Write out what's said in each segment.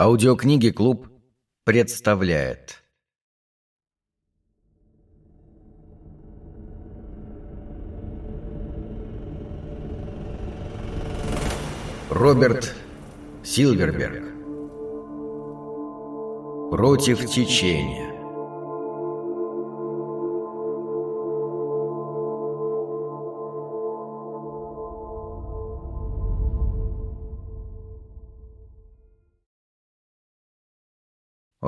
Аудиокниги «Клуб» представляет. Роберт Силверберг Против течения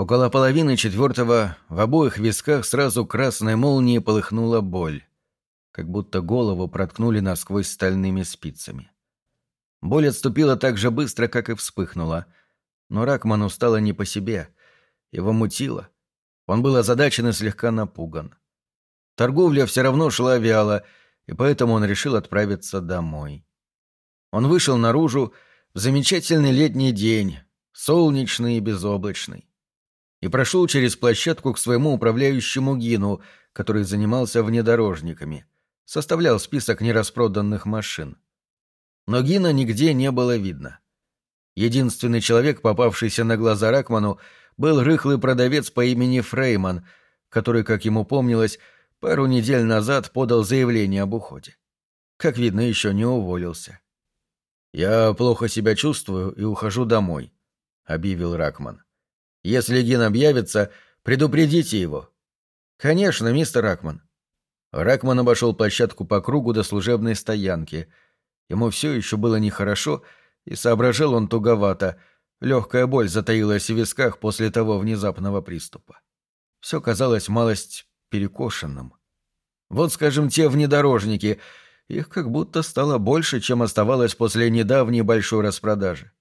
Около половины четвертого в обоих висках сразу красной молнией полыхнула боль, как будто голову проткнули насквозь стальными спицами. Боль отступила так же быстро, как и вспыхнула, но Ракману стало не по себе, его мутило. Он был озадачен и слегка напуган. Торговля все равно шла вяло, и поэтому он решил отправиться домой. Он вышел наружу в замечательный летний день, солнечный и безоблачный и прошел через площадку к своему управляющему Гину, который занимался внедорожниками, составлял список нераспроданных машин. Но Гина нигде не было видно. Единственный человек, попавшийся на глаза Ракману, был рыхлый продавец по имени Фрейман, который, как ему помнилось, пару недель назад подал заявление об уходе. Как видно, еще не уволился. «Я плохо себя чувствую и ухожу домой», — объявил Ракман. Если Гин объявится, предупредите его. Конечно, мистер Ракман. Ракман обошел площадку по кругу до служебной стоянки. Ему все еще было нехорошо, и соображал он туговато. Легкая боль затаилась в висках после того внезапного приступа. Все казалось малость перекошенным. Вот, скажем, те внедорожники. Их как будто стало больше, чем оставалось после недавней большой распродажи.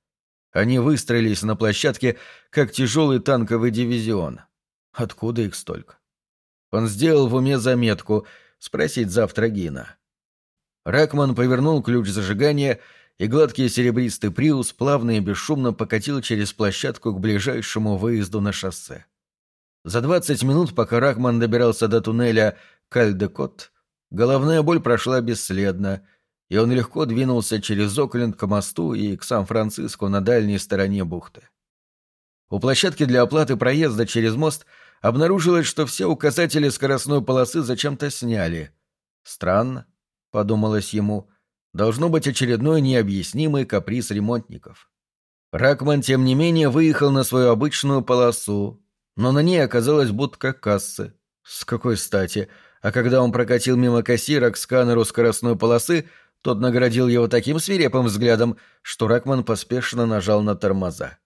Они выстроились на площадке, как тяжелый танковый дивизион. Откуда их столько? Он сделал в уме заметку спросить завтра Гина. Ракман повернул ключ зажигания, и гладкий серебристый приус плавно и бесшумно покатил через площадку к ближайшему выезду на шоссе. За двадцать минут, пока Ракман добирался до туннеля Кальдекот, головная боль прошла бесследно — и он легко двинулся через Окленд к мосту и к Сан-Франциско на дальней стороне бухты. У площадки для оплаты проезда через мост обнаружилось, что все указатели скоростной полосы зачем-то сняли. Странно, подумалось ему, должно быть очередной необъяснимый каприз ремонтников. Ракман, тем не менее, выехал на свою обычную полосу, но на ней оказалась будка кассы. С какой стати? А когда он прокатил мимо кассира к сканеру скоростной полосы, тот наградил его таким свирепым взглядом, что Ракман поспешно нажал на тормоза.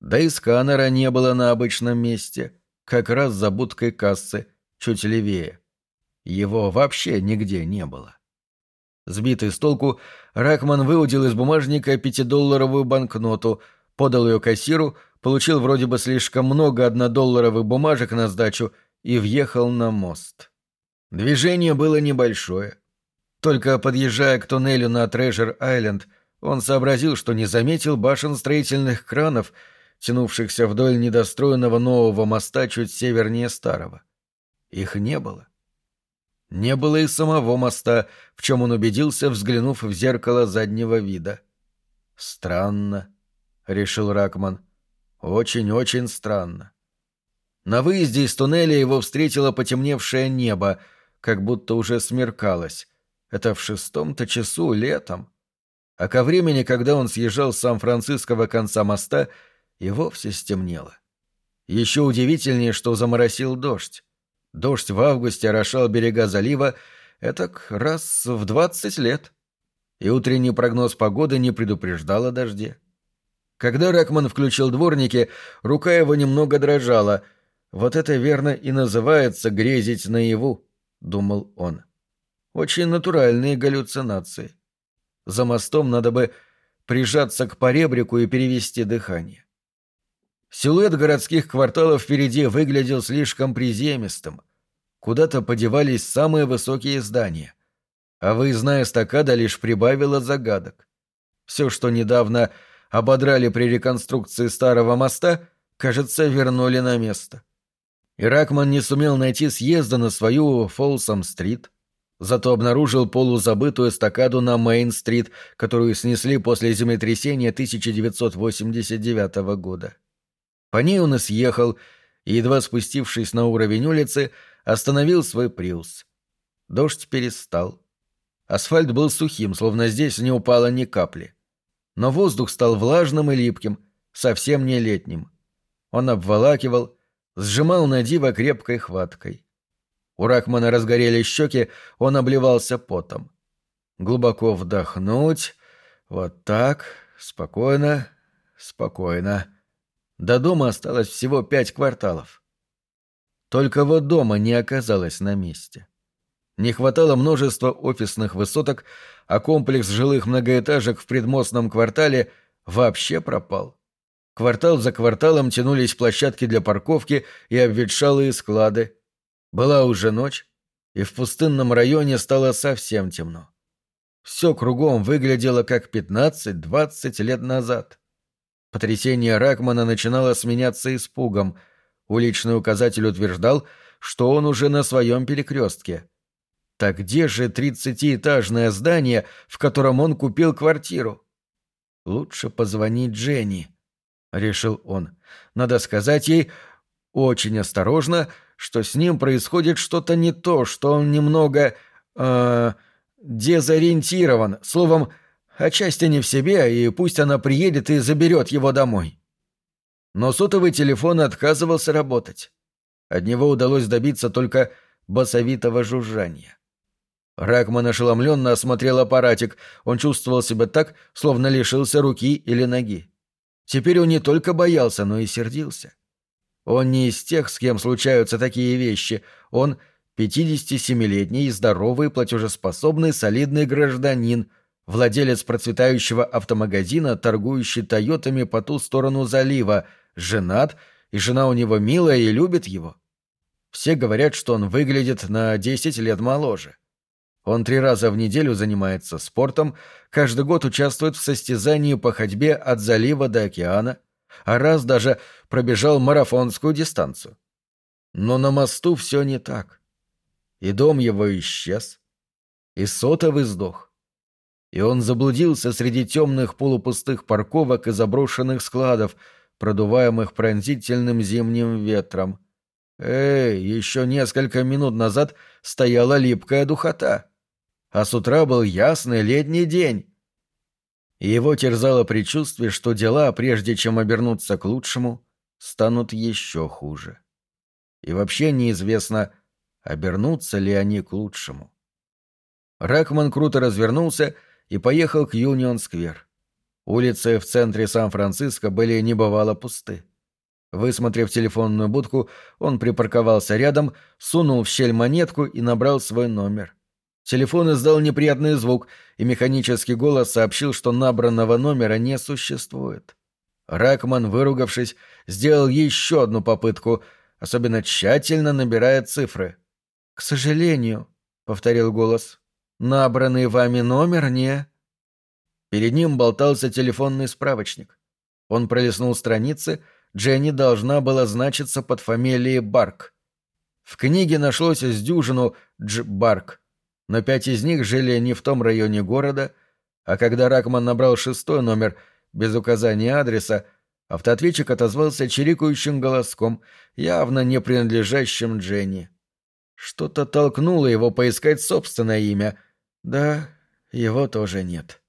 Да и сканера не было на обычном месте, как раз за будкой кассы, чуть левее. Его вообще нигде не было. Сбитый с толку, Ракман выудил из бумажника пятидолларовую банкноту, подал ее кассиру, получил вроде бы слишком много однодолларовых бумажек на сдачу и въехал на мост. Движение было небольшое — только подъезжая к туннелю на Трежер-Айленд, он сообразил, что не заметил башен строительных кранов, тянувшихся вдоль недостроенного нового моста чуть севернее старого. Их не было. Не было и самого моста, в чем он убедился, взглянув в зеркало заднего вида. «Странно», — решил Ракман. «Очень-очень странно». На выезде из туннеля его встретило потемневшее небо, как будто уже смеркалось. Это в шестом-то часу летом. А ко времени, когда он съезжал с Сан-Франциского конца моста, и вовсе стемнело. Еще удивительнее, что заморосил дождь. Дождь в августе орошал берега залива этак раз в двадцать лет. И утренний прогноз погоды не предупреждал о дожде. Когда Ракман включил дворники, рука его немного дрожала. «Вот это верно и называется грезить наяву», — думал он. Очень натуральные галлюцинации. За мостом надо бы прижаться к поребрику и перевести дыхание. Силуэт городских кварталов впереди выглядел слишком приземистым. Куда-то подевались самые высокие здания. А выездная эстакада лишь прибавила загадок. Все, что недавно ободрали при реконструкции старого моста, кажется, вернули на место. Иракман не сумел найти съезда на свою Фолсом-стрит — Зато обнаружил полузабытую эстакаду на Мейн-стрит, которую снесли после землетрясения 1989 года. По ней он и съехал, и, едва спустившись на уровень улицы, остановил свой приус. Дождь перестал. Асфальт был сухим, словно здесь не упало ни капли. Но воздух стал влажным и липким, совсем не летним. Он обволакивал, сжимал на диво крепкой хваткой. У Ракмана разгорели щеки, он обливался потом. Глубоко вдохнуть. Вот так. Спокойно. Спокойно. До дома осталось всего пять кварталов. Только вот дома не оказалось на месте. Не хватало множества офисных высоток, а комплекс жилых многоэтажек в предмостном квартале вообще пропал. Квартал за кварталом тянулись площадки для парковки и обветшалые склады. Была уже ночь, и в пустынном районе стало совсем темно. Все кругом выглядело как 15-20 лет назад. Потрясение Ракмана начинало сменяться испугом. Уличный указатель утверждал, что он уже на своем перекрестке. Так где же тридцатиэтажное здание, в котором он купил квартиру? Лучше позвонить Дженни, — решил он. Надо сказать ей очень осторожно, что с ним происходит что-то не то, что он немного... Э, дезориентирован, словом, отчасти не в себе, и пусть она приедет и заберет его домой. Но сотовый телефон отказывался работать. От него удалось добиться только басовитого жужжания. Ракман ошеломленно осмотрел аппаратик. Он чувствовал себя так, словно лишился руки или ноги. Теперь он не только боялся, но и сердился. Он не из тех, с кем случаются такие вещи. Он 57-летний, здоровый, платежеспособный, солидный гражданин, владелец процветающего автомагазина, торгующий «Тойотами» по ту сторону залива, женат, и жена у него милая и любит его. Все говорят, что он выглядит на 10 лет моложе. Он три раза в неделю занимается спортом, каждый год участвует в состязании по ходьбе от залива до океана, а раз даже пробежал марафонскую дистанцию. Но на мосту все не так и дом его исчез, и сотовый сдох. И он заблудился среди темных полупустых парковок и заброшенных складов, продуваемых пронзительным зимним ветром. Эй, еще несколько минут назад стояла липкая духота, а с утра был ясный летний день. Его терзало предчувствие, что дела, прежде чем обернуться к лучшему, станут еще хуже. И вообще неизвестно, обернутся ли они к лучшему. Ракман круто развернулся и поехал к Юнион-сквер. Улицы в центре Сан-Франциско были небывало пусты. Высмотрев телефонную будку, он припарковался рядом, сунул в щель монетку и набрал свой номер. Телефон издал неприятный звук, и механический голос сообщил, что набранного номера не существует. Ракман, выругавшись, сделал еще одну попытку, особенно тщательно набирая цифры. «К сожалению», — повторил голос, — «набранный вами номер не...» Перед ним болтался телефонный справочник. Он пролистнул страницы, Дженни должна была значиться под фамилией Барк. В книге нашлось из дюжину Дж. Барк, но пять из них жили не в том районе города, а когда Ракман набрал шестой номер без указания адреса, автоответчик отозвался чирикающим голоском, явно не принадлежащим Дженни. Что-то толкнуло его поискать собственное имя. Да, его тоже нет.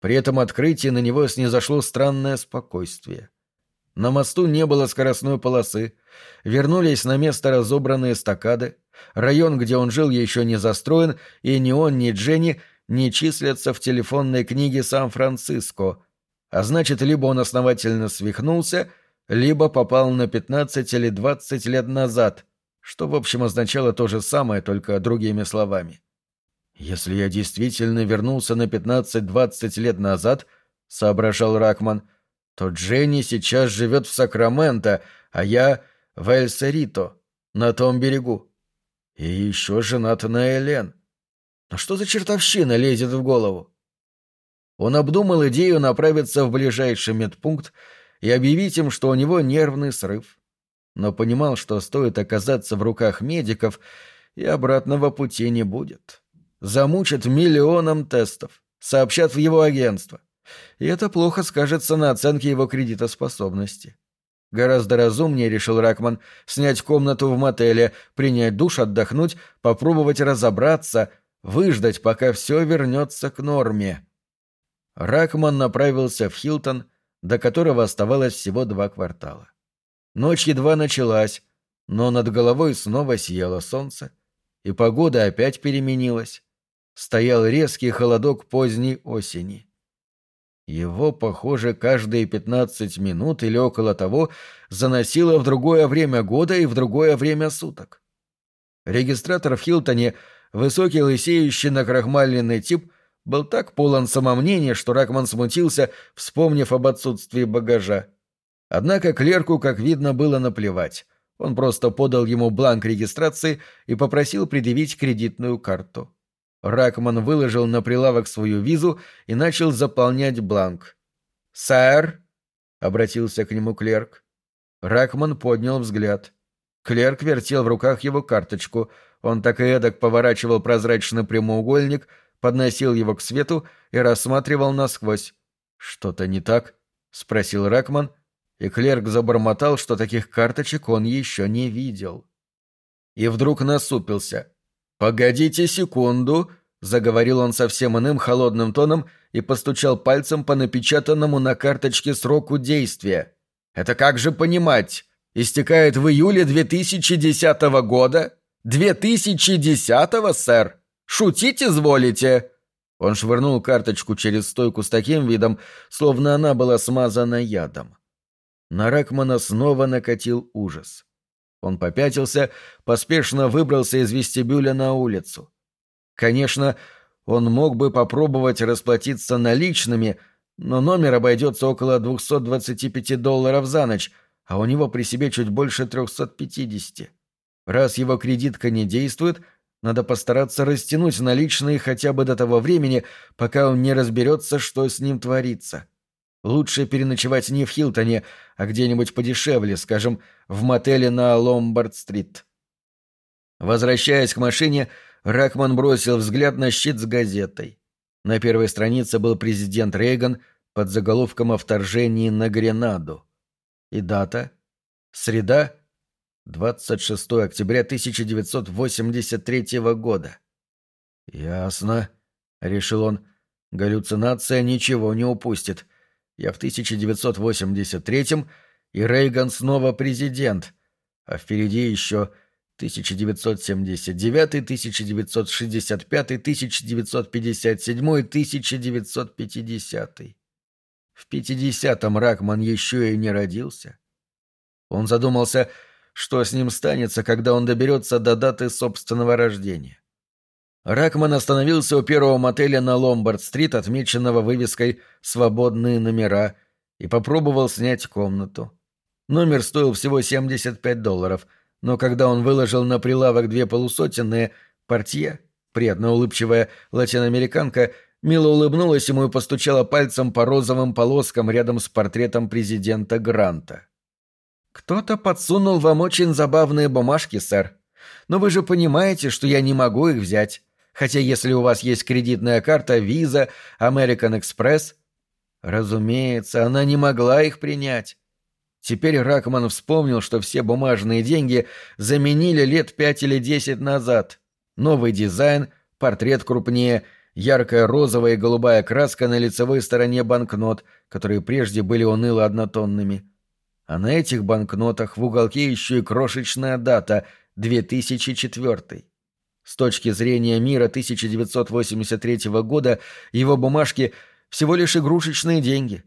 При этом открытии на него снизошло странное спокойствие. На мосту не было скоростной полосы. Вернулись на место разобранные стакады. Район, где он жил, еще не застроен, и ни он, ни Дженни не числятся в телефонной книге Сан-Франциско. А значит, либо он основательно свихнулся, либо попал на 15 или 20 лет назад — что, в общем, означало то же самое, только другими словами. «Если я действительно вернулся на 15-20 лет назад», — соображал Ракман, — «то Дженни сейчас живет в Сакраменто, а я в Эль-Серито, на том берегу. И еще женат на Элен. Но что за чертовщина лезет в голову?» Он обдумал идею направиться в ближайший медпункт и объявить им, что у него нервный срыв но понимал, что стоит оказаться в руках медиков, и обратного пути не будет. Замучат миллионом тестов, сообщат в его агентство. И это плохо скажется на оценке его кредитоспособности. Гораздо разумнее, решил Ракман, снять комнату в мотеле, принять душ, отдохнуть, попробовать разобраться, выждать, пока все вернется к норме. Ракман направился в Хилтон, до которого оставалось всего два квартала. Ночь едва началась, но над головой снова сияло солнце, и погода опять переменилась. Стоял резкий холодок поздней осени. Его, похоже, каждые пятнадцать минут или около того заносило в другое время года и в другое время суток. Регистратор в Хилтоне, высокий лысеющий накрахмаленный тип, был так полон самомнения, что Ракман смутился, вспомнив об отсутствии багажа. Однако клерку, как видно, было наплевать. Он просто подал ему бланк регистрации и попросил предъявить кредитную карту. Ракман выложил на прилавок свою визу и начал заполнять бланк. «Сэр?» — обратился к нему клерк. Ракман поднял взгляд. Клерк вертел в руках его карточку. Он так и эдак поворачивал прозрачный прямоугольник, подносил его к свету и рассматривал насквозь. «Что-то не так?» — спросил Ракман, и клерк забормотал, что таких карточек он еще не видел. И вдруг насупился. «Погодите секунду», — заговорил он совсем иным холодным тоном и постучал пальцем по напечатанному на карточке сроку действия. «Это как же понимать? Истекает в июле 2010 года? 2010, сэр? Шутить изволите?» Он швырнул карточку через стойку с таким видом, словно она была смазана ядом. На Ракмана снова накатил ужас. Он попятился, поспешно выбрался из вестибюля на улицу. Конечно, он мог бы попробовать расплатиться наличными, но номер обойдется около 225 долларов за ночь, а у него при себе чуть больше 350. Раз его кредитка не действует, надо постараться растянуть наличные хотя бы до того времени, пока он не разберется, что с ним творится. Лучше переночевать не в Хилтоне, а где-нибудь подешевле, скажем, в мотеле на Ломбард-стрит. Возвращаясь к машине, Ракман бросил взгляд на щит с газетой. На первой странице был президент Рейган под заголовком о вторжении на Гренаду. И дата? Среда? 26 октября 1983 года. «Ясно», — решил он. «Галлюцинация ничего не упустит. Я в 1983-м, и Рейган снова президент, а впереди еще 1979, 1965, 1957, 1950. В 50-м Ракман еще и не родился. Он задумался, что с ним станется, когда он доберется до даты собственного рождения. Ракман остановился у первого мотеля на Ломбард-стрит, отмеченного вывеской «Свободные номера», и попробовал снять комнату. Номер стоил всего 75 долларов, но когда он выложил на прилавок две полусотенные, портье, приятно улыбчивая латиноамериканка, мило улыбнулась ему и постучала пальцем по розовым полоскам рядом с портретом президента Гранта. «Кто-то подсунул вам очень забавные бумажки, сэр. Но вы же понимаете, что я не могу их взять. Хотя если у вас есть кредитная карта Visa, American Express... Разумеется, она не могла их принять. Теперь Ракман вспомнил, что все бумажные деньги заменили лет пять или десять назад. Новый дизайн, портрет крупнее, яркая розовая и голубая краска на лицевой стороне банкнот, которые прежде были уныло однотонными. А на этих банкнотах в уголке еще и крошечная дата — 2004. С точки зрения мира 1983 года его бумажки всего лишь игрушечные деньги.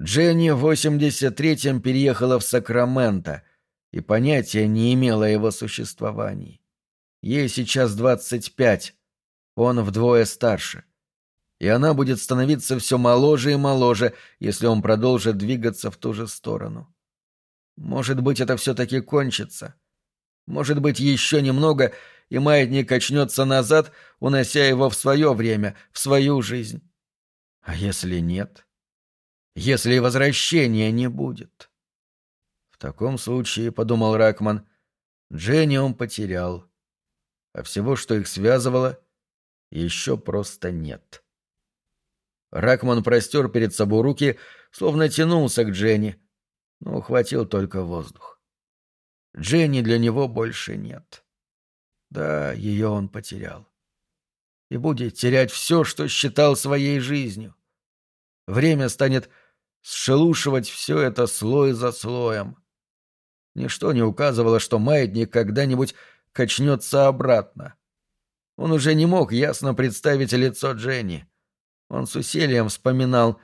Дженни в 83-м переехала в Сакраменто и понятия не имела о его существовании. Ей сейчас 25, он вдвое старше. И она будет становиться все моложе и моложе, если он продолжит двигаться в ту же сторону. Может быть, это все-таки кончится. Может быть, еще немного, и маятник качнется назад, унося его в свое время, в свою жизнь. А если нет? Если возвращения не будет? В таком случае, — подумал Ракман, — Дженни он потерял. А всего, что их связывало, еще просто нет. Ракман простер перед собой руки, словно тянулся к Дженни. но ухватил только воздух. Дженни для него больше нет. Да, ее он потерял. И будет терять все, что считал своей жизнью. Время станет сшелушивать все это слой за слоем. Ничто не указывало, что маятник когда-нибудь качнется обратно. Он уже не мог ясно представить лицо Дженни. Он с усилием вспоминал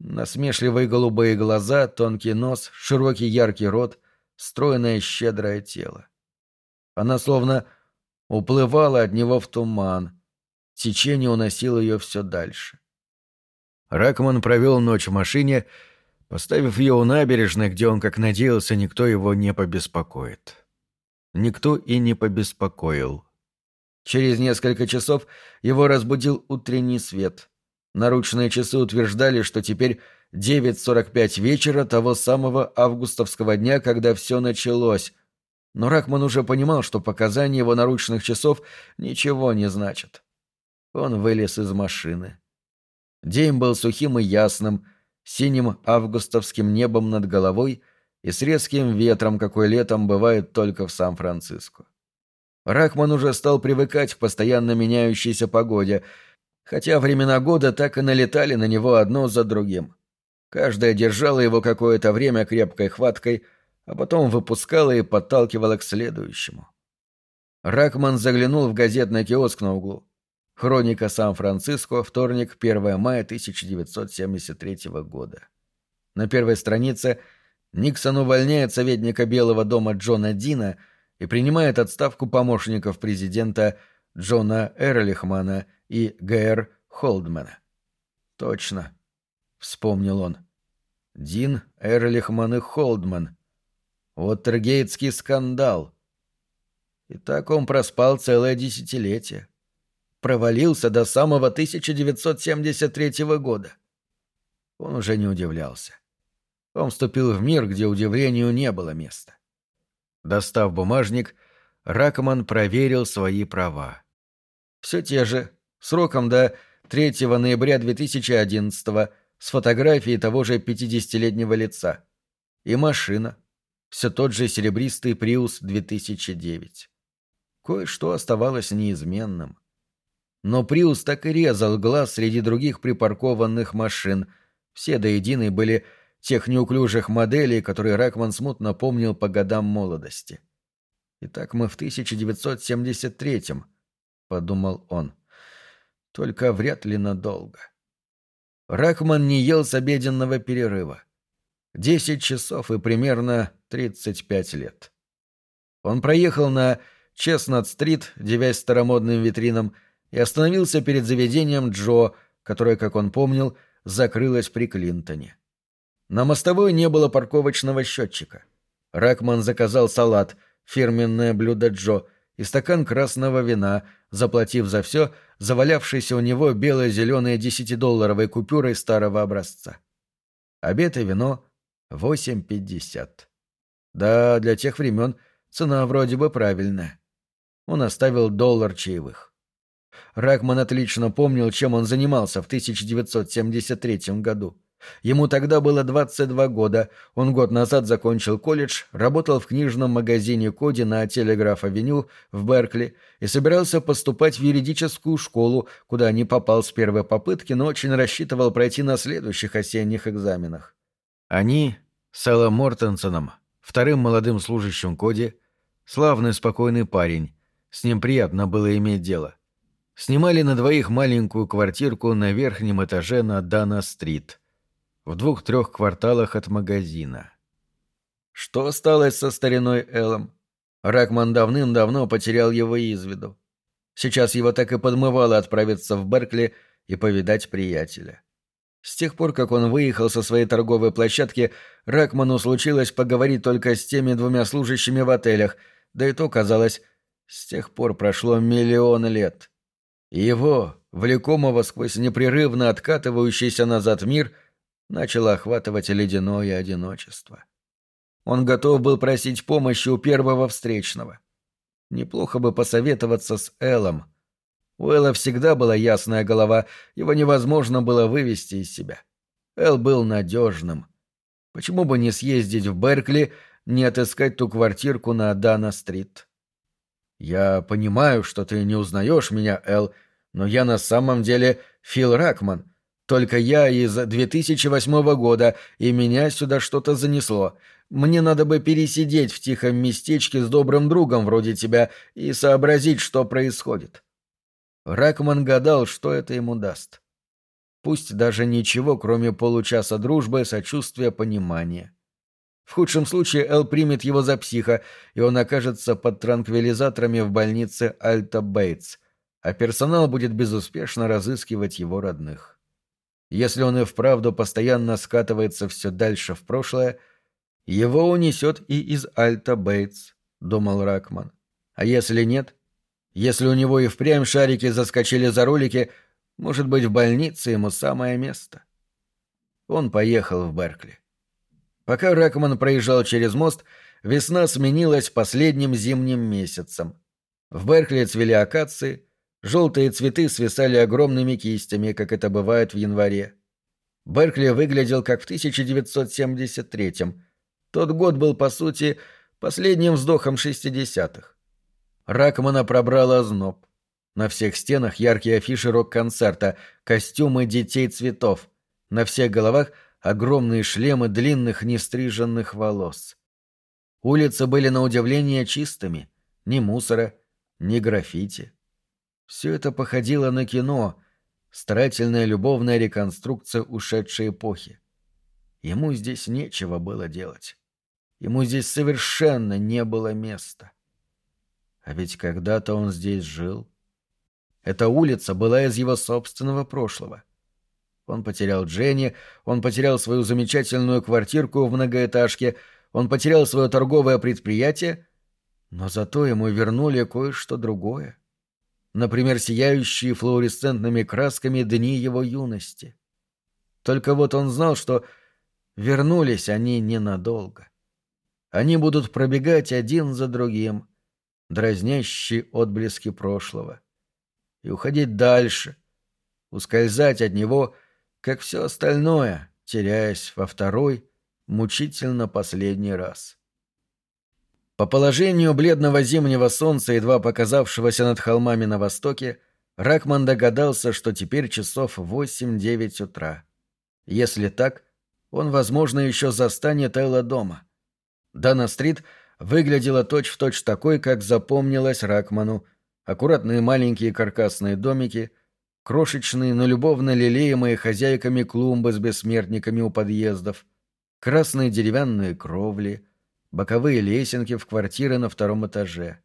насмешливые голубые глаза, тонкий нос, широкий яркий рот, стройное щедрое тело. Она словно уплывала от него в туман. Течение уносило ее все дальше. Ракман провел ночь в машине, поставив ее у набережной, где он, как надеялся, никто его не побеспокоит. Никто и не побеспокоил. Через несколько часов его разбудил утренний свет. Наручные часы утверждали, что теперь 9.45 вечера того самого августовского дня, когда все началось. Но Ракман уже понимал, что показания его наручных часов ничего не значат. Он вылез из машины. День был сухим и ясным, синим августовским небом над головой и с резким ветром, какой летом бывает только в Сан-Франциско. Рахман уже стал привыкать к постоянно меняющейся погоде, хотя времена года так и налетали на него одно за другим. Каждая держала его какое-то время крепкой хваткой, а потом выпускала и подталкивала к следующему. Ракман заглянул в газетный киоск на углу. Хроника Сан-Франциско, вторник, 1 мая 1973 года. На первой странице Никсон увольняет советника Белого дома Джона Дина и принимает отставку помощников президента Джона Эрлихмана и Г.Р. Холдмана. Точно, вспомнил он. Дин, Эрлихман и Холдман. Уоттергейтский скандал. И так он проспал целое десятилетие провалился до самого 1973 года. Он уже не удивлялся. Он вступил в мир, где удивлению не было места. Достав бумажник, Ракман проверил свои права. Все те же, сроком до 3 ноября 2011 с фотографией того же 50-летнего лица. И машина. Все тот же серебристый Приус 2009. Кое-что оставалось неизменным. Но Приус так и резал глаз среди других припаркованных машин. Все до единой были тех неуклюжих моделей, которые Ракман смутно помнил по годам молодости. «Итак, мы в 1973-м», — подумал он. «Только вряд ли надолго». Ракман не ел с обеденного перерыва. Десять часов и примерно тридцать пять лет. Он проехал на Честнат-стрит, девясь старомодным витринам, — и остановился перед заведением Джо, которое, как он помнил, закрылось при Клинтоне. На мостовой не было парковочного счетчика. Ракман заказал салат, фирменное блюдо Джо, и стакан красного вина, заплатив за все завалявшейся у него бело-зеленой десятидолларовой купюрой старого образца. Обед и вино — восемь пятьдесят. Да, для тех времен цена вроде бы правильная. Он оставил доллар чаевых. Ракман отлично помнил, чем он занимался в 1973 году. Ему тогда было 22 года, он год назад закончил колледж, работал в книжном магазине Коди на Телеграф-авеню в Беркли и собирался поступать в юридическую школу, куда не попал с первой попытки, но очень рассчитывал пройти на следующих осенних экзаменах. Они с Эллом Мортенсоном, вторым молодым служащим Коди, славный спокойный парень, с ним приятно было иметь дело снимали на двоих маленькую квартирку на верхнем этаже на Дана-стрит, в двух-трех кварталах от магазина. Что осталось со стариной Эллом? Ракман давным-давно потерял его из виду. Сейчас его так и подмывало отправиться в Беркли и повидать приятеля. С тех пор, как он выехал со своей торговой площадки, Ракману случилось поговорить только с теми двумя служащими в отелях, да и то, казалось, с тех пор прошло миллион лет. Его, влекомого сквозь непрерывно откатывающийся назад мир, начало охватывать ледяное одиночество. Он готов был просить помощи у первого встречного. Неплохо бы посоветоваться с Эллом. У Элла всегда была ясная голова, его невозможно было вывести из себя. Эл был надежным. Почему бы не съездить в Беркли, не отыскать ту квартирку на Дана-стрит? Я понимаю, что ты не узнаешь меня, Эл, но я на самом деле Фил Ракман. Только я из 2008 года, и меня сюда что-то занесло. Мне надо бы пересидеть в тихом местечке с добрым другом вроде тебя и сообразить, что происходит. Ракман гадал, что это ему даст. Пусть даже ничего, кроме получаса дружбы, сочувствия, понимания. В худшем случае Эл примет его за психа, и он окажется под транквилизаторами в больнице Альта Бейтс, а персонал будет безуспешно разыскивать его родных. Если он и вправду постоянно скатывается все дальше в прошлое, его унесет и из Альта Бейтс, думал Ракман. А если нет? Если у него и впрямь шарики заскочили за ролики, может быть, в больнице ему самое место. Он поехал в Беркли. Пока Ракман проезжал через мост, весна сменилась последним зимним месяцем. В Беркли цвели акации, желтые цветы свисали огромными кистями, как это бывает в январе. Беркли выглядел как в 1973-м, тот год был, по сути, последним вздохом шестидесятых. Ракмана пробрал озноб. На всех стенах яркие афиши рок-концерта, костюмы детей цветов. На всех головах огромные шлемы длинных нестриженных волос. Улицы были на удивление чистыми. Ни мусора, ни граффити. Все это походило на кино, старательная любовная реконструкция ушедшей эпохи. Ему здесь нечего было делать. Ему здесь совершенно не было места. А ведь когда-то он здесь жил. Эта улица была из его собственного прошлого. Он потерял Дженни, он потерял свою замечательную квартирку в многоэтажке, он потерял свое торговое предприятие, но зато ему вернули кое-что другое. Например, сияющие флуоресцентными красками дни его юности. Только вот он знал, что вернулись они ненадолго. Они будут пробегать один за другим, дразнящие отблески прошлого, и уходить дальше, ускользать от него, как все остальное, теряясь во второй, мучительно последний раз. По положению бледного зимнего солнца, едва показавшегося над холмами на востоке, Ракман догадался, что теперь часов восемь-девять утра. Если так, он, возможно, еще застанет Элла дома. Дана-стрит выглядела точь-в-точь точь такой, как запомнилась Ракману. Аккуратные маленькие каркасные домики, крошечные, но любовно лелеемые хозяйками клумбы с бессмертниками у подъездов, красные деревянные кровли, боковые лесенки в квартиры на втором этаже.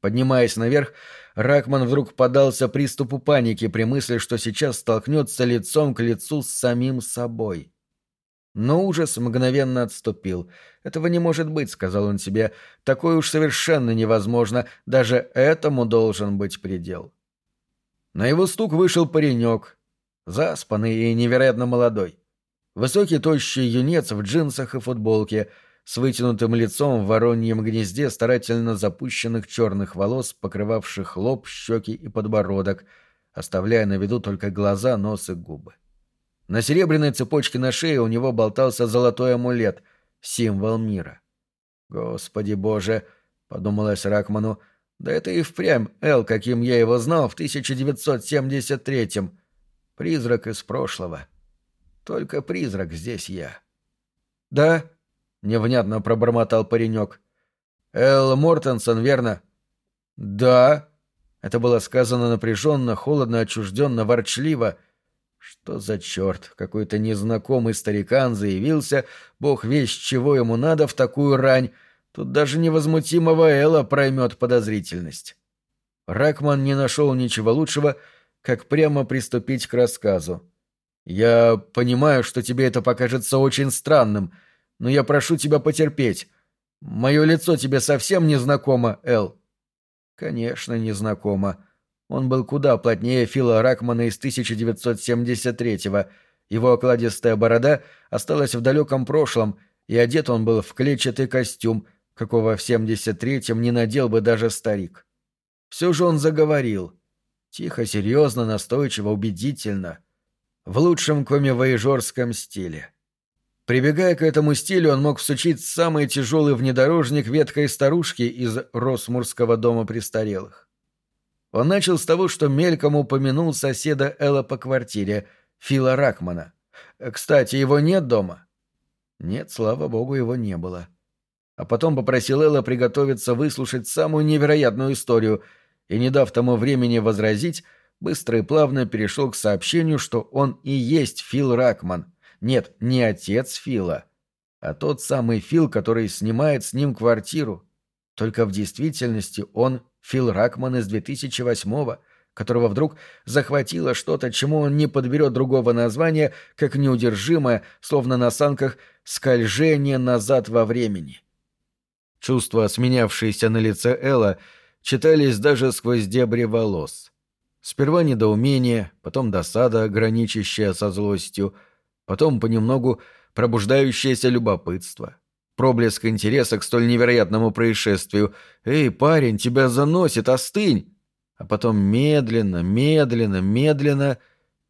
Поднимаясь наверх, Ракман вдруг подался приступу паники при мысли, что сейчас столкнется лицом к лицу с самим собой. Но ужас мгновенно отступил. «Этого не может быть», — сказал он себе. «Такое уж совершенно невозможно. Даже этому должен быть предел». На его стук вышел паренек, заспанный и невероятно молодой. Высокий тощий юнец в джинсах и футболке, с вытянутым лицом в вороньем гнезде старательно запущенных черных волос, покрывавших лоб, щеки и подбородок, оставляя на виду только глаза, нос и губы. — на серебряной цепочке на шее у него болтался золотой амулет, символ мира. «Господи боже!» — подумалось Ракману. «Да это и впрямь Эл, каким я его знал в 1973-м. Призрак из прошлого. Только призрак здесь я». «Да?» — невнятно пробормотал паренек. «Эл Мортенсон, верно?» «Да». Это было сказано напряженно, холодно, отчужденно, ворчливо — что за черт? Какой-то незнакомый старикан заявился, бог весть, чего ему надо в такую рань. Тут даже невозмутимого Элла проймет подозрительность. Ракман не нашел ничего лучшего, как прямо приступить к рассказу. «Я понимаю, что тебе это покажется очень странным, но я прошу тебя потерпеть. Мое лицо тебе совсем не знакомо, Эл?» «Конечно, не знакомо», он был куда плотнее Фила Ракмана из 1973-го. Его окладистая борода осталась в далеком прошлом, и одет он был в клетчатый костюм, какого в 73-м не надел бы даже старик. Все же он заговорил. Тихо, серьезно, настойчиво, убедительно. В лучшем комивоежорском стиле. Прибегая к этому стилю, он мог всучить самый тяжелый внедорожник веткой старушки из Росмурского дома престарелых. Он начал с того, что мельком упомянул соседа Элла по квартире, Фила Ракмана. «Кстати, его нет дома?» Нет, слава богу, его не было. А потом попросил Элла приготовиться выслушать самую невероятную историю и, не дав тому времени возразить, быстро и плавно перешел к сообщению, что он и есть Фил Ракман — нет, не отец Фила, а тот самый Фил, который снимает с ним квартиру. Только в действительности он Фил Ракман из 2008-го, которого вдруг захватило что-то, чему он не подберет другого названия, как неудержимое, словно на санках, скольжение назад во времени. Чувства, сменявшиеся на лице Элла, читались даже сквозь дебри волос. Сперва недоумение, потом досада, граничащая со злостью — потом понемногу пробуждающееся любопытство, проблеск интереса к столь невероятному происшествию. «Эй, парень, тебя заносит, остынь!» А потом медленно, медленно, медленно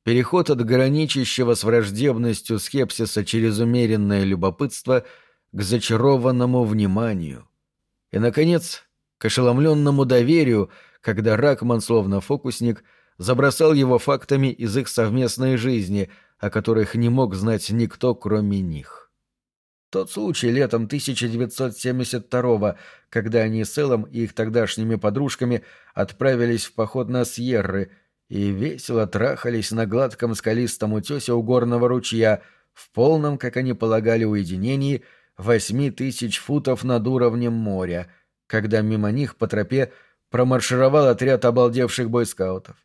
переход от граничащего с враждебностью скепсиса через умеренное любопытство к зачарованному вниманию. И, наконец, к ошеломленному доверию, когда Ракман, словно фокусник, забросал его фактами из их совместной жизни — о которых не мог знать никто, кроме них. Тот случай летом 1972-го, когда они с Эллом и их тогдашними подружками отправились в поход на Сьерры и весело трахались на гладком скалистом утесе у горного ручья в полном, как они полагали, уединении восьми тысяч футов над уровнем моря, когда мимо них по тропе промаршировал отряд обалдевших бойскаутов.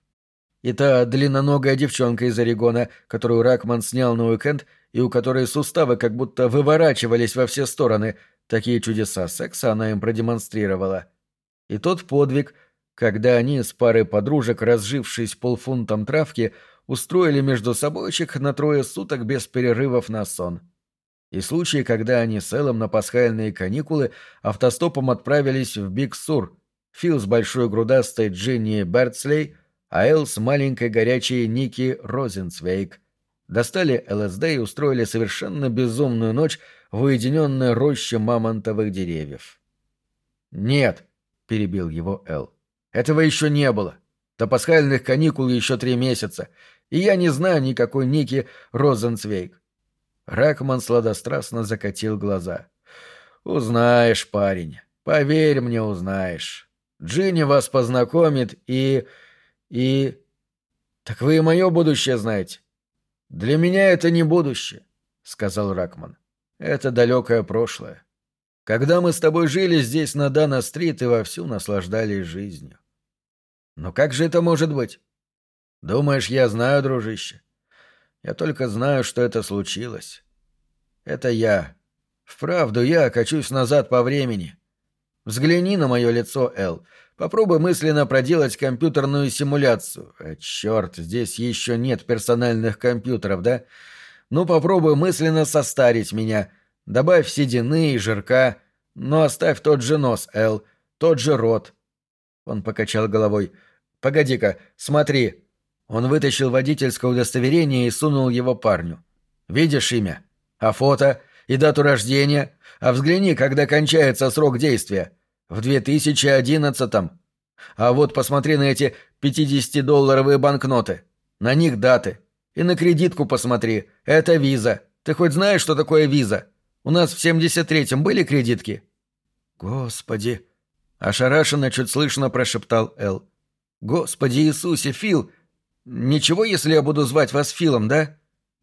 И та длинноногая девчонка из Орегона, которую Ракман снял на уикенд и у которой суставы как будто выворачивались во все стороны. Такие чудеса секса она им продемонстрировала. И тот подвиг, когда они с парой подружек, разжившись полфунтом травки, устроили междусобойчик на трое суток без перерывов на сон. И случай, когда они с Эллом на пасхальные каникулы автостопом отправились в Биг-Сур, Фил с большой грудастой Джинни Бертслей — а Эл с маленькой горячей Ники Розенцвейк. Достали ЛСД и устроили совершенно безумную ночь в уединенной роще мамонтовых деревьев. «Нет», — перебил его Эл, — «этого еще не было. До пасхальных каникул еще три месяца, и я не знаю никакой Ники Розенцвейк». Ракман сладострастно закатил глаза. «Узнаешь, парень, поверь мне, узнаешь. Джинни вас познакомит и...» И... Так вы и мое будущее знаете. Для меня это не будущее, сказал Ракман. Это далекое прошлое. Когда мы с тобой жили здесь на Дана-стрит и вовсю наслаждались жизнью. Но как же это может быть? Думаешь, я знаю, дружище? Я только знаю, что это случилось. Это я. Вправду я качусь назад по времени. Взгляни на мое лицо, Эл. Попробуй мысленно проделать компьютерную симуляцию. А, черт, здесь еще нет персональных компьютеров, да? Ну, попробуй мысленно состарить меня. Добавь седины и жирка. Но оставь тот же нос, Эл, тот же рот. Он покачал головой. «Погоди-ка, смотри». Он вытащил водительское удостоверение и сунул его парню. «Видишь имя? А фото? И дату рождения? А взгляни, когда кончается срок действия. В 2011-м. А вот посмотри на эти 50-долларовые банкноты. На них даты. И на кредитку посмотри. Это виза. Ты хоть знаешь, что такое виза? У нас в 73-м были кредитки? Господи. Ошарашенно чуть слышно прошептал Эл. Господи Иисусе, Фил. Ничего, если я буду звать вас Филом, да?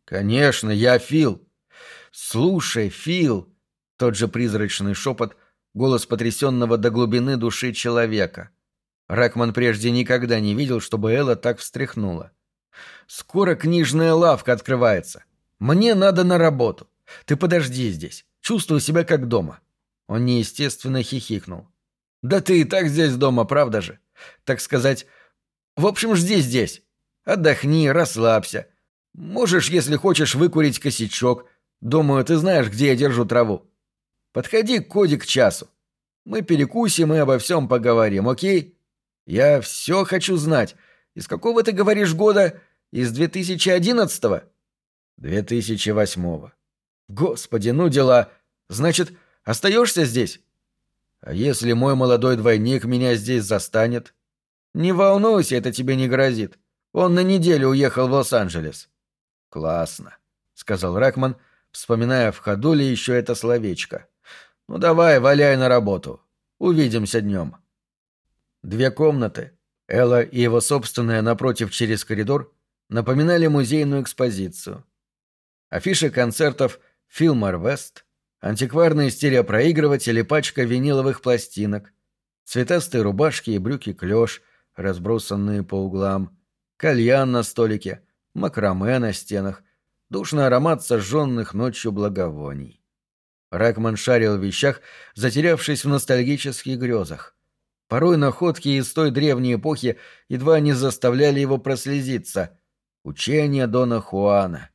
Конечно, я Фил. Слушай, Фил. Тот же призрачный шепот — голос потрясенного до глубины души человека. Ракман прежде никогда не видел, чтобы Элла так встряхнула. «Скоро книжная лавка открывается. Мне надо на работу. Ты подожди здесь. Чувствую себя как дома». Он неестественно хихикнул. «Да ты и так здесь дома, правда же? Так сказать... В общем, жди здесь. Отдохни, расслабься. Можешь, если хочешь, выкурить косячок. Думаю, ты знаешь, где я держу траву. Подходи к Коде к часу. Мы перекусим и обо всем поговорим, окей? Я все хочу знать. Из какого ты говоришь года? Из 2011-го? 2008-го. Господи, ну дела. Значит, остаешься здесь? А если мой молодой двойник меня здесь застанет? Не волнуйся, это тебе не грозит. Он на неделю уехал в Лос-Анджелес. Классно, сказал Ракман, вспоминая в ходу ли еще это словечко. Ну давай, валяй на работу. Увидимся днем. Две комнаты, Элла и его собственная напротив через коридор, напоминали музейную экспозицию. Афиши концертов «Филмар Вест», антикварные стереопроигрыватели, пачка виниловых пластинок, цветастые рубашки и брюки клеш, разбросанные по углам, кальян на столике, макраме на стенах, душный аромат сожженных ночью благовоний. Ракман шарил в вещах, затерявшись в ностальгических грезах. Порой находки из той древней эпохи едва не заставляли его прослезиться. Учение Дона Хуана.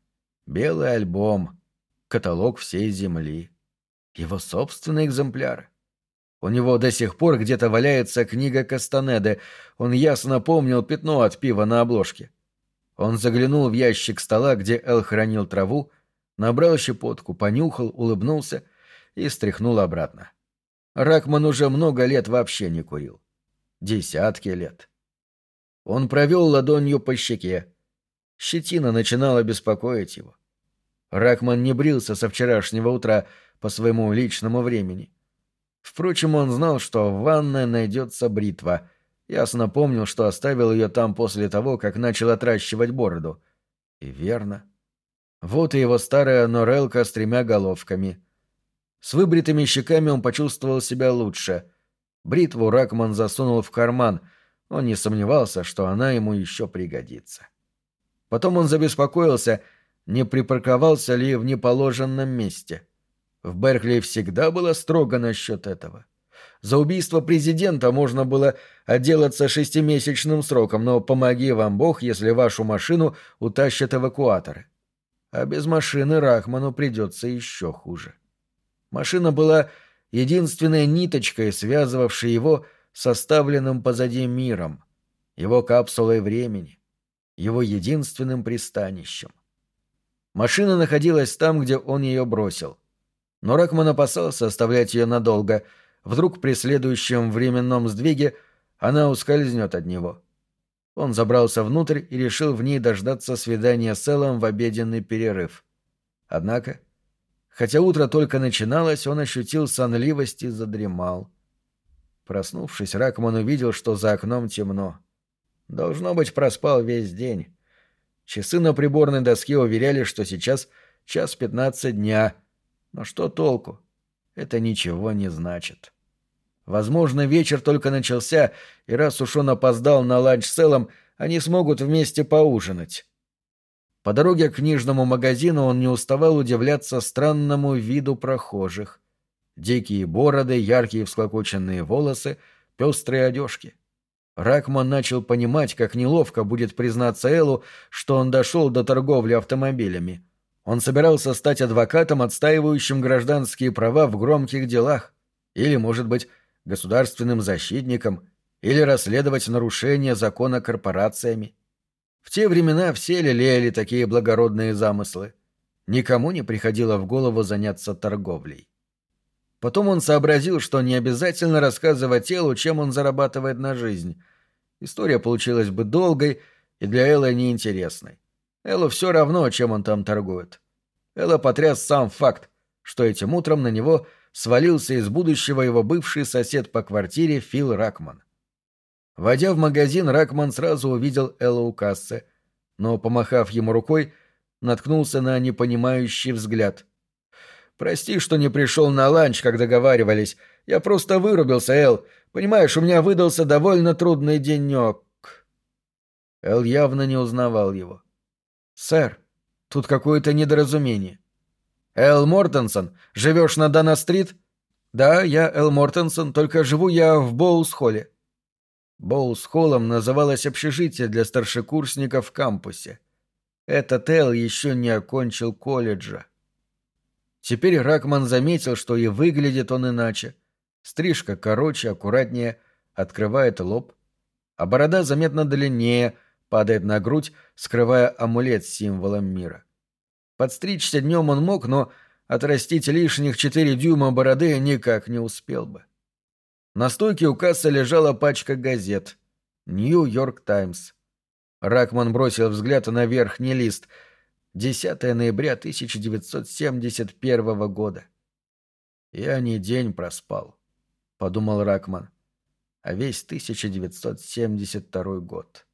Белый альбом. Каталог всей земли. Его собственный экземпляр. У него до сих пор где-то валяется книга Кастанеды. Он ясно помнил пятно от пива на обложке. Он заглянул в ящик стола, где Эл хранил траву, набрал щепотку, понюхал, улыбнулся и стряхнул обратно. Ракман уже много лет вообще не курил. Десятки лет. Он провел ладонью по щеке. Щетина начинала беспокоить его. Ракман не брился со вчерашнего утра по своему личному времени. Впрочем, он знал, что в ванной найдется бритва. Ясно помнил, что оставил ее там после того, как начал отращивать бороду. И верно. Вот и его старая норелка с тремя головками. С выбритыми щеками он почувствовал себя лучше. Бритву Ракман засунул в карман. Он не сомневался, что она ему еще пригодится. Потом он забеспокоился, не припарковался ли в неположенном месте. В Беркли всегда было строго насчет этого. За убийство президента можно было отделаться шестимесячным сроком, но помоги вам Бог, если вашу машину утащат эвакуаторы. А без машины Рахману придется еще хуже. Машина была единственной ниточкой, связывавшей его с оставленным позади миром, его капсулой времени, его единственным пристанищем. Машина находилась там, где он ее бросил. Но Ракман опасался оставлять ее надолго. Вдруг при следующем временном сдвиге она ускользнет от него. Он забрался внутрь и решил в ней дождаться свидания с Эллом в обеденный перерыв. Однако Хотя утро только начиналось, он ощутил сонливость и задремал. Проснувшись, Ракман увидел, что за окном темно. Должно быть, проспал весь день. Часы на приборной доске уверяли, что сейчас час пятнадцать дня. Но что толку? Это ничего не значит. Возможно, вечер только начался, и раз уж он опоздал на ланч с Эллом, они смогут вместе поужинать. По дороге к книжному магазину он не уставал удивляться странному виду прохожих. Дикие бороды, яркие всклокоченные волосы, пестрые одежки. Ракман начал понимать, как неловко будет признаться Эллу, что он дошел до торговли автомобилями. Он собирался стать адвокатом, отстаивающим гражданские права в громких делах. Или, может быть, государственным защитником. Или расследовать нарушения закона корпорациями. В те времена все лелеяли такие благородные замыслы. Никому не приходило в голову заняться торговлей. Потом он сообразил, что не обязательно рассказывать телу, чем он зарабатывает на жизнь. История получилась бы долгой и для Эллы неинтересной. Эллу все равно, чем он там торгует. Элла потряс сам факт, что этим утром на него свалился из будущего его бывший сосед по квартире Фил Ракман. Войдя в магазин, Ракман сразу увидел Элла у кассы, но, помахав ему рукой, наткнулся на непонимающий взгляд. «Прости, что не пришел на ланч, как договаривались. Я просто вырубился, Эл. Понимаешь, у меня выдался довольно трудный денек». Эл явно не узнавал его. «Сэр, тут какое-то недоразумение». «Эл Мортенсон, живешь на Дана-стрит?» «Да, я Эл Мортенсон, только живу я в Боус-холле». Боус-холлом называлось общежитие для старшекурсников в кампусе. Этот Эл еще не окончил колледжа. Теперь Ракман заметил, что и выглядит он иначе. Стрижка короче, аккуратнее, открывает лоб. А борода заметно длиннее, падает на грудь, скрывая амулет с символом мира. Подстричься днем он мог, но отрастить лишних четыре дюйма бороды никак не успел бы. На стойке у кассы лежала пачка газет. «Нью-Йорк Таймс». Ракман бросил взгляд на верхний лист. 10 ноября 1971 года. «Я не день проспал», — подумал Ракман, — «а весь 1972 год».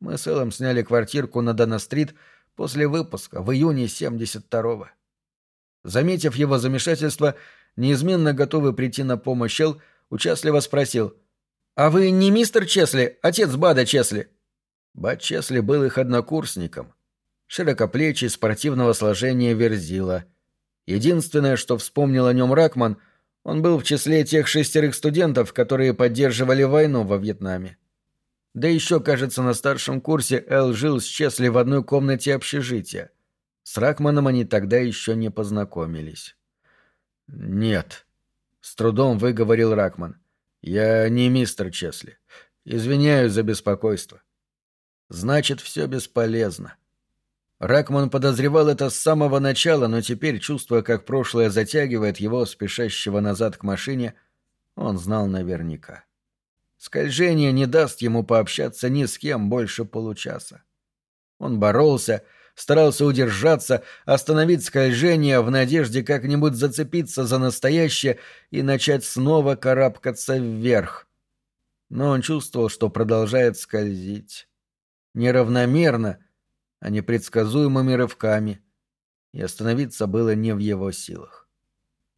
Мы с Эллом сняли квартирку на Дана-стрит после выпуска в июне 72-го. Заметив его замешательство, неизменно готовый прийти на помощь Эл, участливо спросил «А вы не мистер Чесли, отец Бада Чесли?» Бад Чесли был их однокурсником. Широкоплечий, спортивного сложения верзила. Единственное, что вспомнил о нем Ракман, он был в числе тех шестерых студентов, которые поддерживали войну во Вьетнаме. Да еще, кажется, на старшем курсе Эл жил с Чесли в одной комнате общежития. С Ракманом они тогда еще не познакомились. «Нет», — с трудом выговорил Ракман. «Я не мистер Чесли. Извиняюсь за беспокойство». «Значит, все бесполезно». Ракман подозревал это с самого начала, но теперь, чувствуя, как прошлое затягивает его, спешащего назад к машине, он знал наверняка. Скольжение не даст ему пообщаться ни с кем больше получаса. Он боролся, старался удержаться, остановить скольжение в надежде как-нибудь зацепиться за настоящее и начать снова карабкаться вверх. Но он чувствовал, что продолжает скользить. Неравномерно, а непредсказуемыми рывками. И остановиться было не в его силах.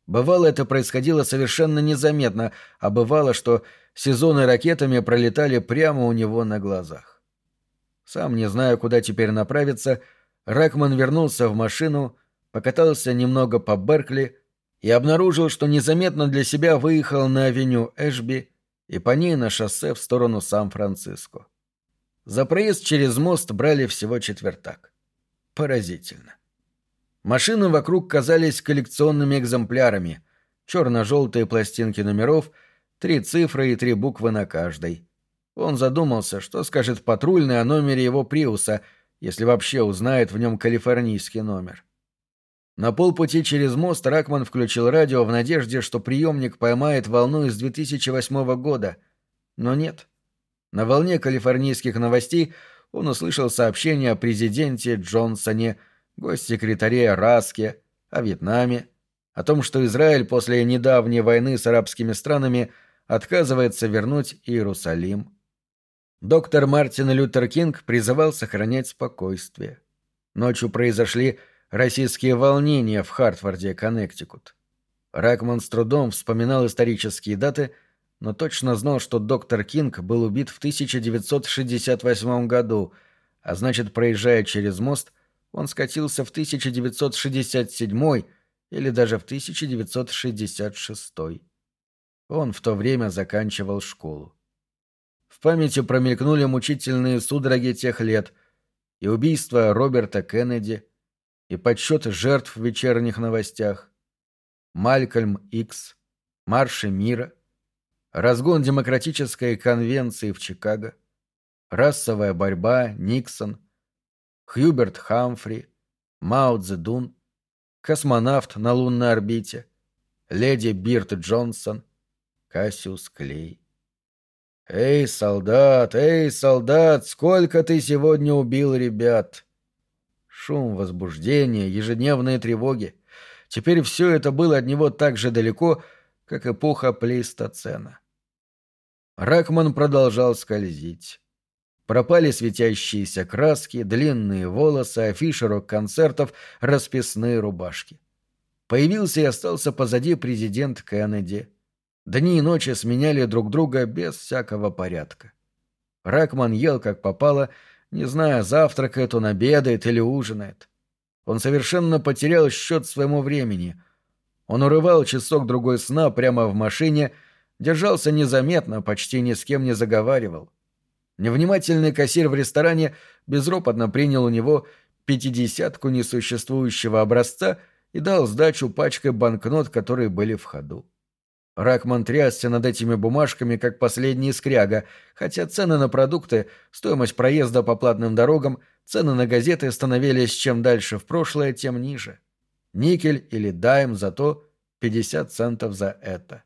Бывало, это происходило совершенно незаметно, а бывало, что сезоны ракетами пролетали прямо у него на глазах. Сам не зная, куда теперь направиться, Ракман вернулся в машину, покатался немного по Беркли и обнаружил, что незаметно для себя выехал на авеню Эшби и по ней на шоссе в сторону Сан-Франциско. За проезд через мост брали всего четвертак. Поразительно. Машины вокруг казались коллекционными экземплярами. Черно-желтые пластинки номеров — Три цифры и три буквы на каждой. Он задумался, что скажет патрульный о номере его Приуса, если вообще узнает в нем калифорнийский номер. На полпути через мост Ракман включил радио в надежде, что приемник поймает волну из 2008 года. Но нет. На волне калифорнийских новостей он услышал сообщение о президенте Джонсоне, госсекретаре Раске, о Вьетнаме, о том, что Израиль после недавней войны с арабскими странами – отказывается вернуть Иерусалим. Доктор Мартин Лютер Кинг призывал сохранять спокойствие. Ночью произошли российские волнения в Хартфорде, Коннектикут. Ракман с трудом вспоминал исторические даты, но точно знал, что доктор Кинг был убит в 1968 году, а значит, проезжая через мост, он скатился в 1967 или даже в 1966. Он в то время заканчивал школу. В памяти промелькнули мучительные судороги тех лет и убийство Роберта Кеннеди, и подсчет жертв в вечерних новостях, Малькольм Икс, Марши мира, разгон демократической конвенции в Чикаго, расовая борьба, Никсон, Хьюберт Хамфри, Мао Цзэдун, космонавт на лунной орбите, леди Бирт Джонсон — Кассиус Клей. «Эй, солдат, эй, солдат, сколько ты сегодня убил ребят!» Шум, возбуждение, ежедневные тревоги. Теперь все это было от него так же далеко, как эпоха плейстоцена. Ракман продолжал скользить. Пропали светящиеся краски, длинные волосы, афиши рок-концертов, расписные рубашки. Появился и остался позади президент Кеннеди. Дни и ночи сменяли друг друга без всякого порядка. Ракман ел как попало, не зная, завтракает он, обедает или ужинает. Он совершенно потерял счет своему времени. Он урывал часок-другой сна прямо в машине, держался незаметно, почти ни с кем не заговаривал. Невнимательный кассир в ресторане безропотно принял у него пятидесятку несуществующего образца и дал сдачу пачкой банкнот, которые были в ходу. Ракман трясся над этими бумажками, как последний скряга, хотя цены на продукты, стоимость проезда по платным дорогам, цены на газеты становились чем дальше в прошлое, тем ниже. Никель или дайм за то, 50 центов за это.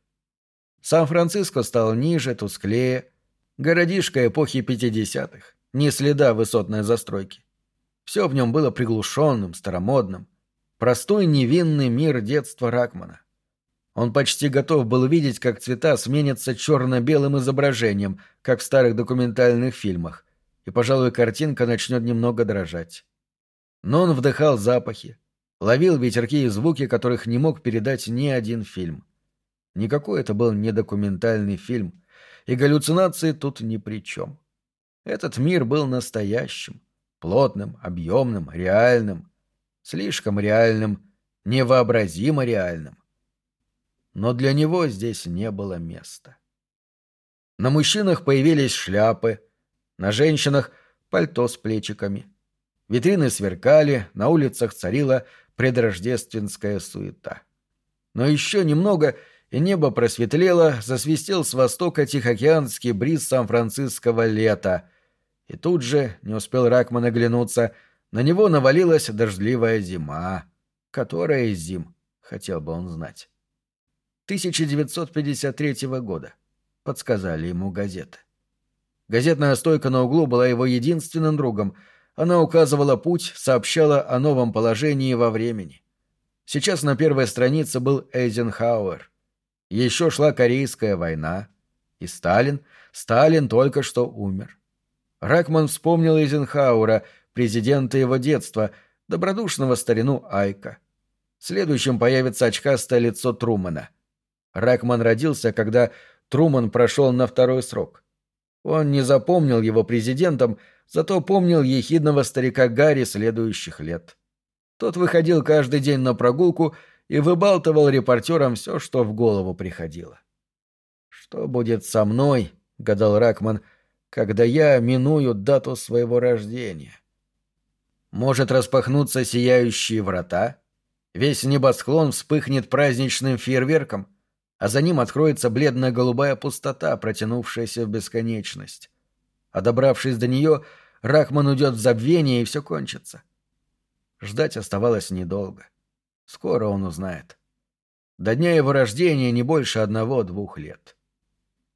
Сан-Франциско стал ниже, тусклее. Городишко эпохи 50-х. Ни следа высотной застройки. Все в нем было приглушенным, старомодным. Простой невинный мир детства Ракмана. Он почти готов был видеть, как цвета сменятся черно-белым изображением, как в старых документальных фильмах, и, пожалуй, картинка начнет немного дрожать. Но он вдыхал запахи, ловил ветерки и звуки, которых не мог передать ни один фильм. Никакой это был не документальный фильм, и галлюцинации тут ни при чем. Этот мир был настоящим, плотным, объемным, реальным, слишком реальным, невообразимо реальным. Но для него здесь не было места. На мужчинах появились шляпы, на женщинах — пальто с плечиками. Витрины сверкали, на улицах царила предрождественская суета. Но еще немного, и небо просветлело, засвистел с востока тихоокеанский бриз Сан-Франциского лета. И тут же, не успел Ракман оглянуться, на него навалилась дождливая зима. Которая из зим, хотел бы он знать. 1953 года, подсказали ему газеты. Газетная стойка на углу была его единственным другом — она указывала путь, сообщала о новом положении во времени. Сейчас на первой странице был Эйзенхауэр. Еще шла Корейская война. И Сталин, Сталин только что умер. Ракман вспомнил Эйзенхауэра, президента его детства, добродушного старину Айка. Следующим появится очкастое лицо Трумана. Ракман родился, когда Труман прошел на второй срок. Он не запомнил его президентом, зато помнил ехидного старика Гарри следующих лет. Тот выходил каждый день на прогулку и выбалтывал репортерам все, что в голову приходило. «Что будет со мной?» — гадал Ракман, — «когда я миную дату своего рождения?» Может распахнуться сияющие врата? Весь небосклон вспыхнет праздничным фейерверком, а за ним откроется бледно-голубая пустота, протянувшаяся в бесконечность а добравшись до нее, Рахман уйдет в забвение, и все кончится. Ждать оставалось недолго. Скоро он узнает. До дня его рождения не больше одного-двух лет.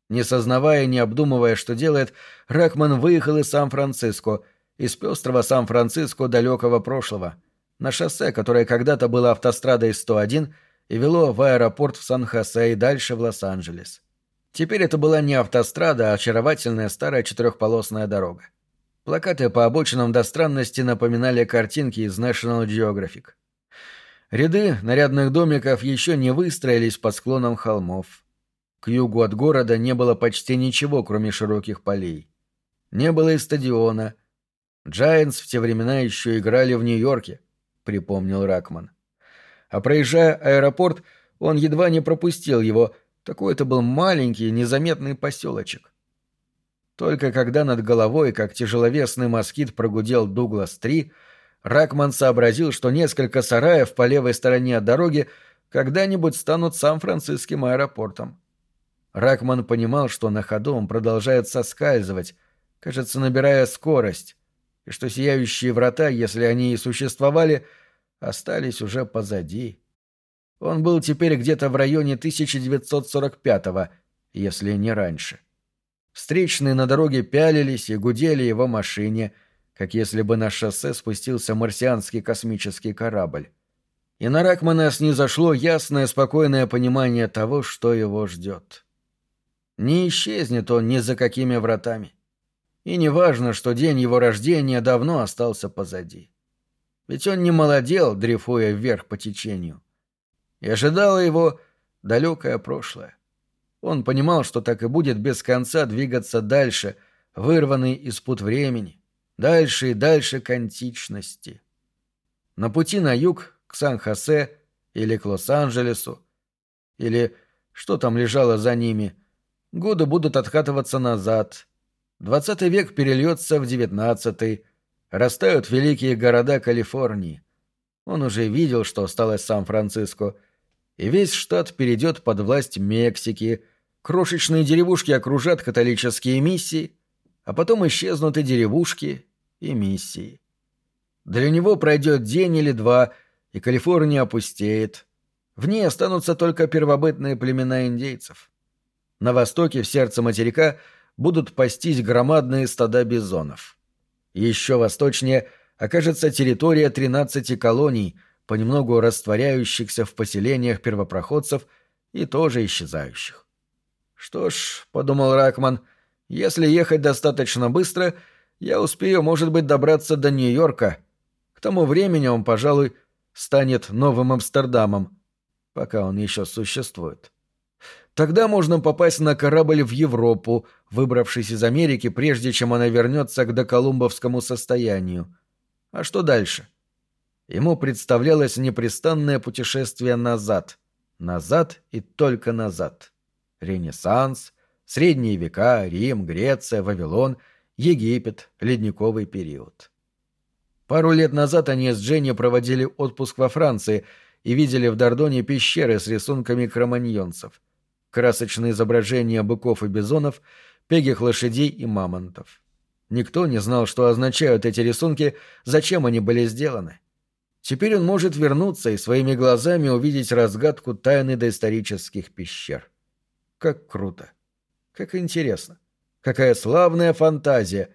Не сознавая, не обдумывая, что делает, Рахман выехал из Сан-Франциско, из пестрого Сан-Франциско далекого прошлого, на шоссе, которое когда-то было автострадой 101 и вело в аэропорт в Сан-Хосе и дальше в Лос-Анджелес. Теперь это была не автострада, а очаровательная старая четырехполосная дорога. Плакаты по обочинам до странности напоминали картинки из National Geographic. Ряды нарядных домиков еще не выстроились под склоном холмов. К югу от города не было почти ничего, кроме широких полей. Не было и стадиона. Джайентс в те времена еще играли в Нью-Йорке, припомнил Ракман. А проезжая аэропорт, он едва не пропустил его, такой это был маленький, незаметный поселочек. Только когда над головой, как тяжеловесный москит, прогудел Дуглас-3, Ракман сообразил, что несколько сараев по левой стороне от дороги когда-нибудь станут Сан-Франциским аэропортом. Ракман понимал, что на ходу он продолжает соскальзывать, кажется, набирая скорость, и что сияющие врата, если они и существовали, остались уже позади. Он был теперь где-то в районе 1945-го, если не раньше. Встречные на дороге пялились и гудели его машине, как если бы на шоссе спустился марсианский космический корабль. И на Ракмана снизошло ясное, спокойное понимание того, что его ждет. Не исчезнет он ни за какими вратами. И не важно, что день его рождения давно остался позади. Ведь он не молодел, дрейфуя вверх по течению и ожидало его далекое прошлое. Он понимал, что так и будет без конца двигаться дальше, вырванный из пут времени, дальше и дальше к античности. На пути на юг, к Сан-Хосе или к Лос-Анджелесу, или что там лежало за ними, годы будут откатываться назад. Двадцатый век перельется в девятнадцатый, растают великие города Калифорнии. Он уже видел, что осталось Сан-Франциско — и весь штат перейдет под власть Мексики, крошечные деревушки окружат католические миссии, а потом исчезнут и деревушки, и миссии. Для него пройдет день или два, и Калифорния опустеет. В ней останутся только первобытные племена индейцев. На востоке, в сердце материка, будут пастись громадные стада бизонов. Еще восточнее окажется территория 13 колоний, понемногу растворяющихся в поселениях первопроходцев и тоже исчезающих. «Что ж», — подумал Ракман, — «если ехать достаточно быстро, я успею, может быть, добраться до Нью-Йорка. К тому времени он, пожалуй, станет новым Амстердамом, пока он еще существует. Тогда можно попасть на корабль в Европу, выбравшись из Америки, прежде чем она вернется к доколумбовскому состоянию. А что дальше? Ему представлялось непрестанное путешествие назад. Назад и только назад. Ренессанс, Средние века, Рим, Греция, Вавилон, Египет, ледниковый период. Пару лет назад они с Дженни проводили отпуск во Франции и видели в Дордоне пещеры с рисунками кроманьонцев. Красочные изображения быков и бизонов, пегих лошадей и мамонтов. Никто не знал, что означают эти рисунки, зачем они были сделаны. Теперь он может вернуться и своими глазами увидеть разгадку тайны доисторических пещер. Как круто! Как интересно! Какая славная фантазия!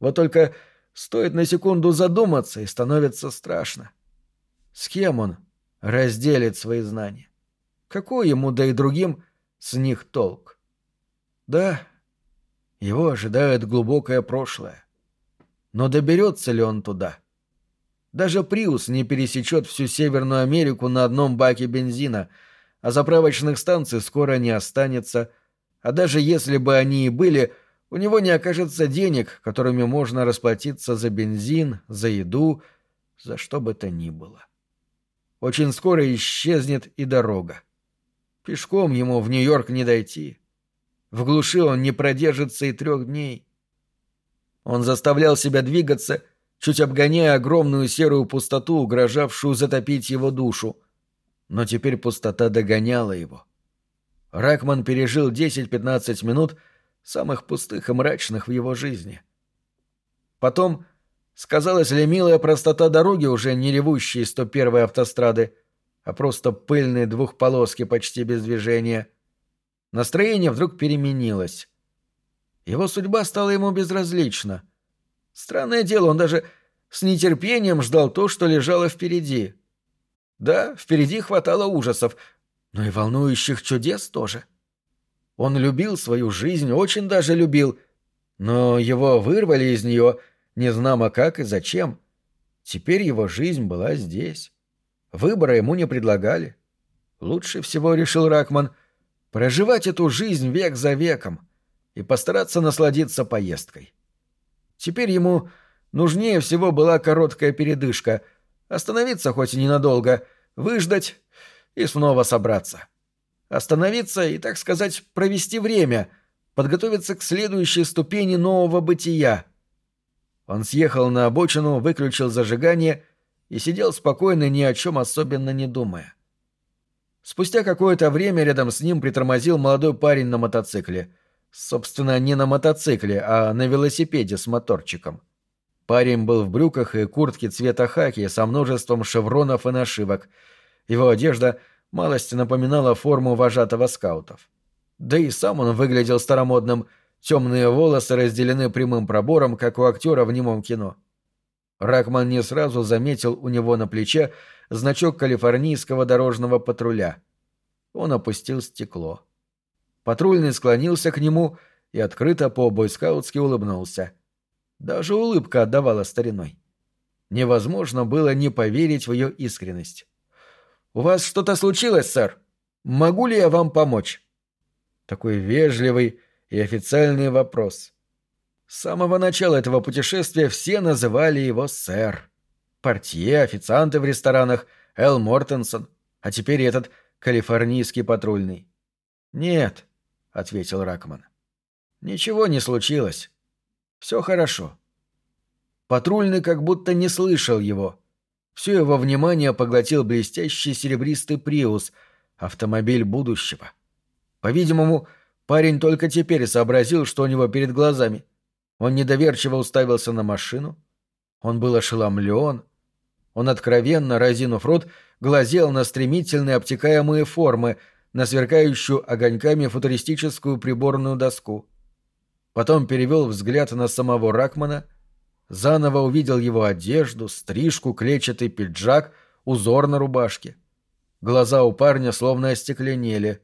Вот только Стоит на секунду задуматься, и становится страшно. С кем он разделит свои знания? Какой ему, да и другим, с них толк? Да, его ожидает глубокое прошлое. Но доберется ли он туда? Даже Приус не пересечет всю Северную Америку на одном баке бензина, а заправочных станций скоро не останется, а даже если бы они и были — у него не окажется денег, которыми можно расплатиться за бензин, за еду, за что бы то ни было. Очень скоро исчезнет и дорога. Пешком ему в Нью-Йорк не дойти. В глуши он не продержится и трех дней. Он заставлял себя двигаться, чуть обгоняя огромную серую пустоту, угрожавшую затопить его душу. Но теперь пустота догоняла его. Ракман пережил 10-15 минут — самых пустых и мрачных в его жизни. Потом сказалась ли милая простота дороги, уже не ревущей 101-й автострады, а просто пыльные двухполоски почти без движения. Настроение вдруг переменилось. Его судьба стала ему безразлична. Странное дело, он даже с нетерпением ждал то, что лежало впереди. Да, впереди хватало ужасов, но и волнующих чудес тоже. — он любил свою жизнь, очень даже любил, но его вырвали из нее, не знамо как и зачем. Теперь его жизнь была здесь. Выбора ему не предлагали. Лучше всего, решил Ракман, проживать эту жизнь век за веком и постараться насладиться поездкой. Теперь ему нужнее всего была короткая передышка, остановиться хоть и ненадолго, выждать и снова собраться. Остановиться и, так сказать, провести время, подготовиться к следующей ступени нового бытия. Он съехал на обочину, выключил зажигание и сидел спокойно, ни о чем особенно не думая. Спустя какое-то время рядом с ним притормозил молодой парень на мотоцикле. Собственно, не на мотоцикле, а на велосипеде с моторчиком. Парень был в брюках и куртке цвета хаки со множеством шевронов и нашивок. Его одежда — малость напоминала форму вожатого скаутов. Да и сам он выглядел старомодным, темные волосы разделены прямым пробором, как у актера в немом кино. Ракман не сразу заметил у него на плече значок калифорнийского дорожного патруля. Он опустил стекло. Патрульный склонился к нему и открыто по-бойскаутски улыбнулся. Даже улыбка отдавала стариной. Невозможно было не поверить в ее искренность. «У вас что-то случилось, сэр? Могу ли я вам помочь?» Такой вежливый и официальный вопрос. С самого начала этого путешествия все называли его сэр. Портье, официанты в ресторанах, Эл Мортенсон, а теперь этот калифорнийский патрульный. «Нет», — ответил Ракман. «Ничего не случилось. Все хорошо». Патрульный как будто не слышал его. Все его внимание поглотил блестящий серебристый «Приус», автомобиль будущего. По-видимому, парень только теперь сообразил, что у него перед глазами. Он недоверчиво уставился на машину. Он был ошеломлен. Он откровенно, разинув рот, глазел на стремительные обтекаемые формы, на сверкающую огоньками футуристическую приборную доску. Потом перевел взгляд на самого Ракмана, заново увидел его одежду, стрижку, клетчатый пиджак, узор на рубашке. Глаза у парня словно остекленели.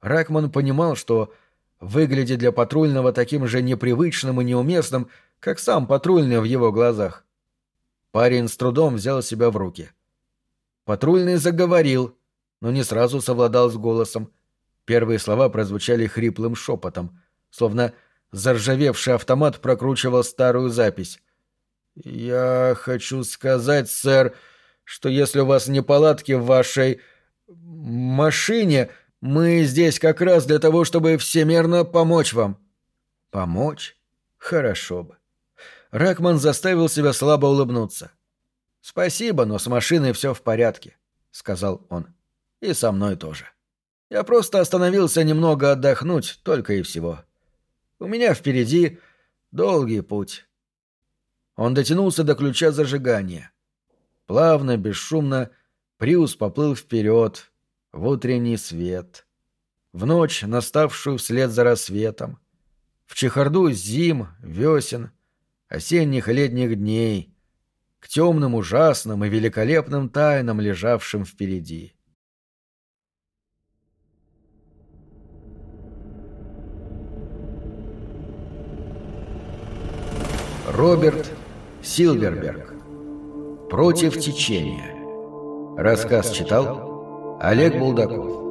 Ракман понимал, что выглядит для патрульного таким же непривычным и неуместным, как сам патрульный в его глазах. Парень с трудом взял себя в руки. Патрульный заговорил, но не сразу совладал с голосом. Первые слова прозвучали хриплым шепотом, словно заржавевший автомат прокручивал старую запись. «Я хочу сказать, сэр, что если у вас неполадки в вашей... машине, мы здесь как раз для того, чтобы всемерно помочь вам». «Помочь? Хорошо бы». Ракман заставил себя слабо улыбнуться. «Спасибо, но с машиной все в порядке», — сказал он. «И со мной тоже. Я просто остановился немного отдохнуть, только и всего. У меня впереди долгий путь». Он дотянулся до ключа зажигания. Плавно, бесшумно Приус поплыл вперед, в утренний свет. В ночь, наставшую вслед за рассветом. В чехарду зим, весен, осенних и летних дней, к темным, ужасным и великолепным тайнам, лежавшим впереди. Роберт Силверберг «Против течения». Рассказ читал Олег Булдаков.